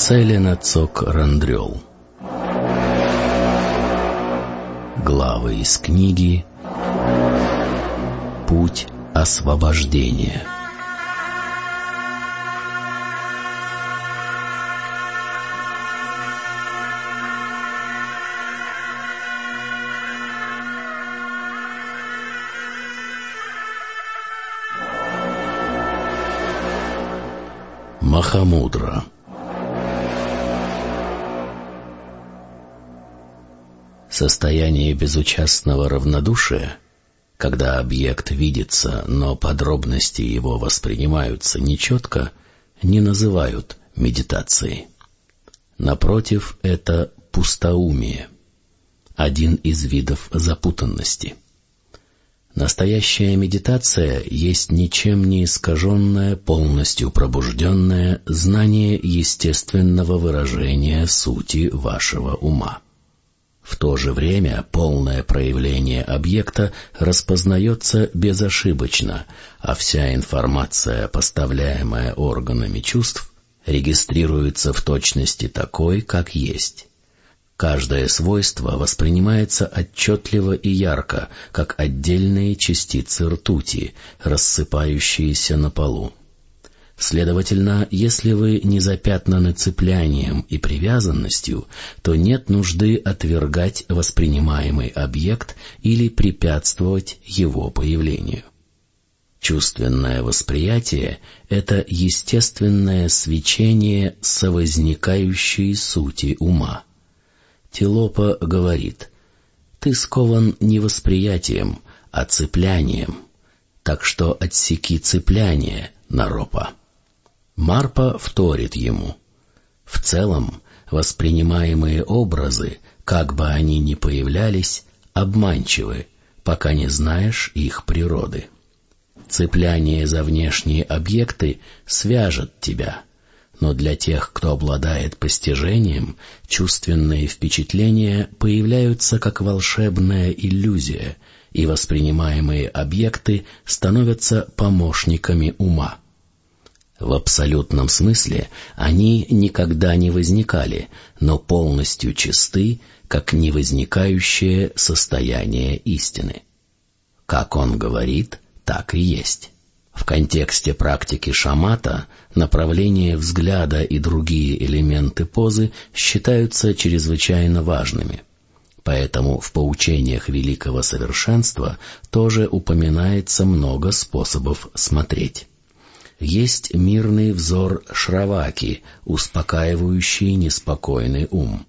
Целина Цок Рандрел Главы из книги «Путь освобождения» Махамудра Состояние безучастного равнодушия, когда объект видится, но подробности его воспринимаются нечетко, не называют медитацией. Напротив, это пустоумие, один из видов запутанности — Настоящая медитация есть ничем не искаженное, полностью пробужденное знание естественного выражения сути вашего ума. В то же время полное проявление объекта распознается безошибочно, а вся информация, поставляемая органами чувств, регистрируется в точности такой, как есть. Каждое свойство воспринимается отчетливо и ярко, как отдельные частицы ртути, рассыпающиеся на полу. Следовательно, если вы не запятнаны цеплянием и привязанностью, то нет нужды отвергать воспринимаемый объект или препятствовать его появлению. Чувственное восприятие — это естественное свечение совозникающей сути ума — Тилопа говорит, «Ты скован не восприятием, а цеплянием, так что отсеки цепляние, Наропа». Марпа вторит ему. В целом, воспринимаемые образы, как бы они ни появлялись, обманчивы, пока не знаешь их природы. Цепляние за внешние объекты свяжет тебя — но для тех, кто обладает постижением, чувственные впечатления появляются как волшебная иллюзия, и воспринимаемые объекты становятся помощниками ума. В абсолютном смысле они никогда не возникали, но полностью чисты, как невозникающее состояние истины. Как он говорит, так и есть. В контексте практики шамата направление взгляда и другие элементы позы считаются чрезвычайно важными. Поэтому в поучениях великого совершенства тоже упоминается много способов смотреть. Есть мирный взор Шраваки, успокаивающий неспокойный ум.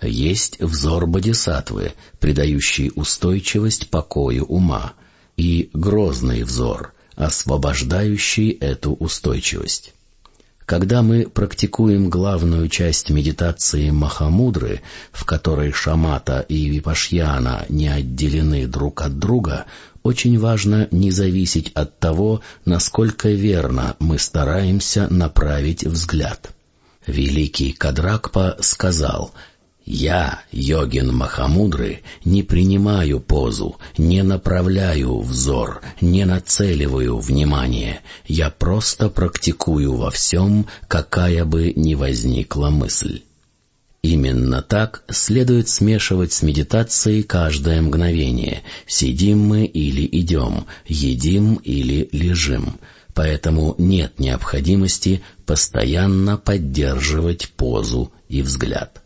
Есть взор Бодисатвы, придающий устойчивость покою ума, и грозный взор — освобождающий эту устойчивость. Когда мы практикуем главную часть медитации Махамудры, в которой шамата и випашьяна не отделены друг от друга, очень важно не зависеть от того, насколько верно мы стараемся направить взгляд. Великий Кадракпа сказал — я, йогин Махамудры, не принимаю позу, не направляю взор, не нацеливаю внимание. Я просто практикую во всем, какая бы ни возникла мысль. Именно так следует смешивать с медитацией каждое мгновение. Сидим мы или идем, едим или лежим. Поэтому нет необходимости постоянно поддерживать позу и взгляд.